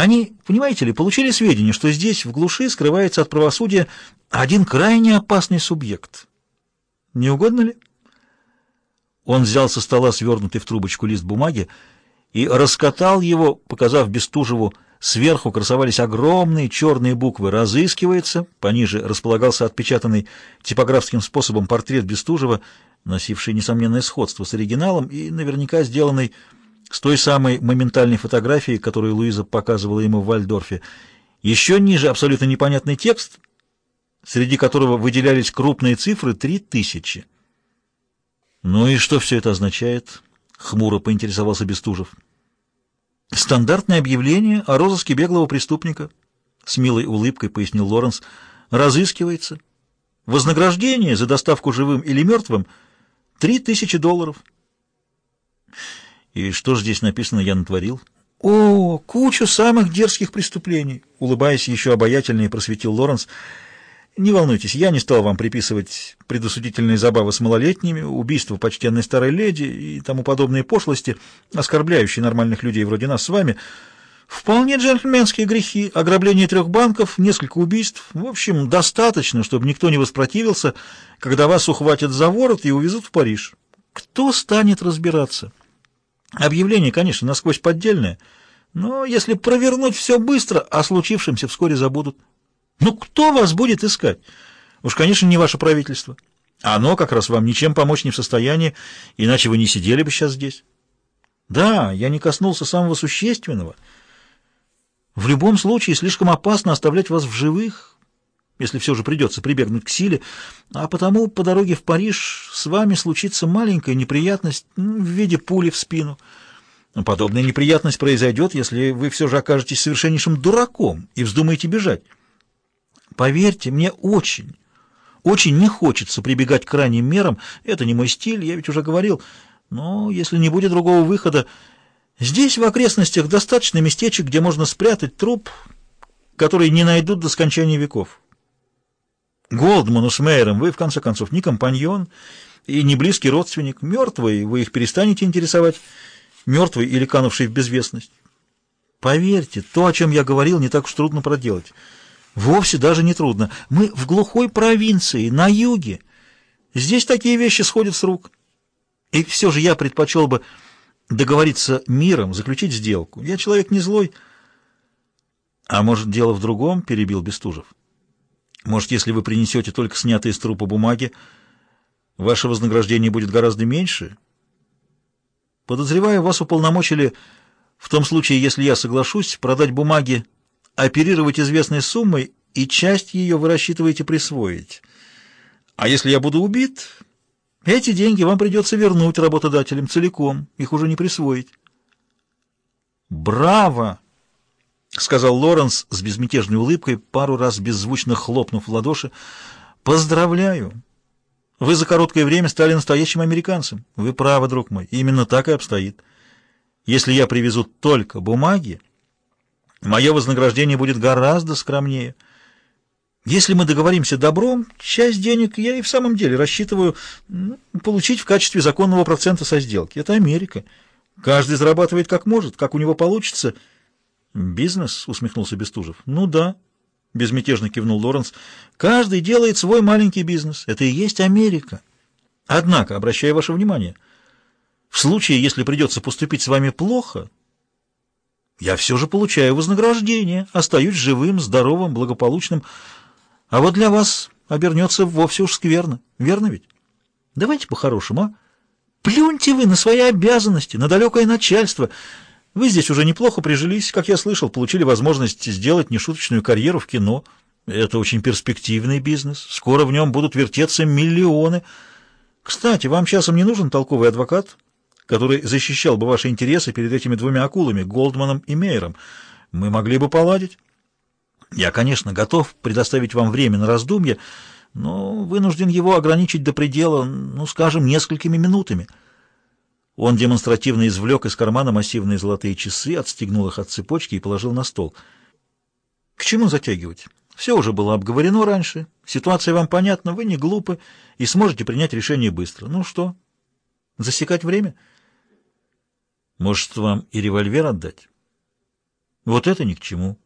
Они, понимаете ли, получили сведения, что здесь, в глуши, скрывается от правосудия один крайне опасный субъект. Не угодно ли? Он взял со стола свернутый в трубочку лист бумаги и раскатал его, показав Бестужеву, сверху красовались огромные черные буквы «Разыскивается», пониже располагался отпечатанный типографским способом портрет Бестужева, носивший несомненное сходство с оригиналом и наверняка сделанный с той самой моментальной фотографией, которую Луиза показывала ему в Вальдорфе. Еще ниже абсолютно непонятный текст, среди которого выделялись крупные цифры три тысячи. «Ну и что все это означает?» — хмуро поинтересовался Бестужев. «Стандартное объявление о розыске беглого преступника», — с милой улыбкой пояснил Лоренс, — «разыскивается. Вознаграждение за доставку живым или мертвым — три тысячи долларов». «И что же здесь написано я натворил?» «О, кучу самых дерзких преступлений!» Улыбаясь еще обаятельнее, просветил Лоренс — не волнуйтесь, я не стал вам приписывать предосудительные забавы с малолетними, убийство почтенной старой леди и тому подобные пошлости, оскорбляющие нормальных людей вроде нас с вами. Вполне джентльменские грехи, ограбление трех банков, несколько убийств. В общем, достаточно, чтобы никто не воспротивился, когда вас ухватят за ворот и увезут в Париж. Кто станет разбираться? Объявление, конечно, насквозь поддельное, но если провернуть все быстро, о случившемся вскоре забудут. Ну, кто вас будет искать? Уж, конечно, не ваше правительство. Оно как раз вам ничем помочь не в состоянии, иначе вы не сидели бы сейчас здесь. Да, я не коснулся самого существенного. В любом случае, слишком опасно оставлять вас в живых, если все же придется прибегнуть к силе, а потому по дороге в Париж с вами случится маленькая неприятность в виде пули в спину. Подобная неприятность произойдет, если вы все же окажетесь совершеннейшим дураком и вздумаете бежать. Поверьте, мне очень, очень не хочется прибегать к крайним мерам. Это не мой стиль, я ведь уже говорил. Но если не будет другого выхода, здесь в окрестностях достаточно местечек, где можно спрятать труп, который не найдут до скончания веков. Голдману с Мейером вы, в конце концов, не компаньон и не близкий родственник. Мертвый, вы их перестанете интересовать, мертвый или канувший в безвестность. Поверьте, то, о чем я говорил, не так уж трудно проделать. Вовсе даже не трудно. Мы в глухой провинции, на юге. Здесь такие вещи сходят с рук. И все же я предпочел бы договориться миром, заключить сделку. Я человек не злой. А может, дело в другом, перебил Бестужев. Может, если вы принесете только снятые с трупа бумаги, ваше вознаграждение будет гораздо меньше? Подозреваю, вас уполномочили в том случае, если я соглашусь продать бумаги оперировать известной суммой, и часть ее вы рассчитываете присвоить. А если я буду убит, эти деньги вам придется вернуть работодателям целиком, их уже не присвоить. «Браво!» — сказал Лоренс с безмятежной улыбкой, пару раз беззвучно хлопнув в ладоши. «Поздравляю! Вы за короткое время стали настоящим американцем. Вы правы, друг мой, именно так и обстоит. Если я привезу только бумаги, Мое вознаграждение будет гораздо скромнее. Если мы договоримся добром, часть денег я и в самом деле рассчитываю ну, получить в качестве законного процента со сделки. Это Америка. Каждый зарабатывает как может, как у него получится. Бизнес, усмехнулся Бестужев. Ну да, безмятежно кивнул Лоренс. Каждый делает свой маленький бизнес. Это и есть Америка. Однако, обращаю ваше внимание, в случае, если придется поступить с вами плохо, я все же получаю вознаграждение, остаюсь живым, здоровым, благополучным. А вот для вас обернется вовсе уж скверно. Верно ведь? Давайте по-хорошему, а? Плюньте вы на свои обязанности, на далекое начальство. Вы здесь уже неплохо прижились, как я слышал, получили возможность сделать нешуточную карьеру в кино. Это очень перспективный бизнес. Скоро в нем будут вертеться миллионы. Кстати, вам часом не нужен толковый адвокат? который защищал бы ваши интересы перед этими двумя акулами, Голдманом и Мейером. Мы могли бы поладить. Я, конечно, готов предоставить вам время на раздумье, но вынужден его ограничить до предела, ну, скажем, несколькими минутами. Он демонстративно извлек из кармана массивные золотые часы, отстегнул их от цепочки и положил на стол. К чему затягивать? Все уже было обговорено раньше. Ситуация вам понятна, вы не глупы и сможете принять решение быстро. Ну что, засекать время — может, вам и револьвер отдать? Вот это ни к чему.